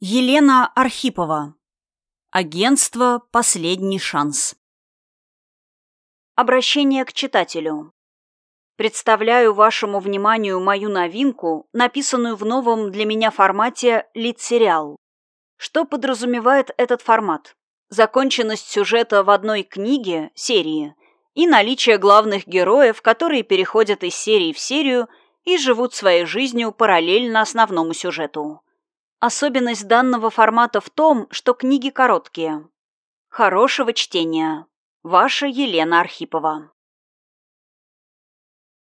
Елена Архипова. Агентство «Последний шанс». Обращение к читателю. Представляю вашему вниманию мою новинку, написанную в новом для меня формате «Лид-сериал». Что подразумевает этот формат? Законченность сюжета в одной книге, серии, и наличие главных героев, которые переходят из серии в серию и живут своей жизнью параллельно основному сюжету. Особенность данного формата в том, что книги короткие. Хорошего чтения. Ваша Елена Архипова.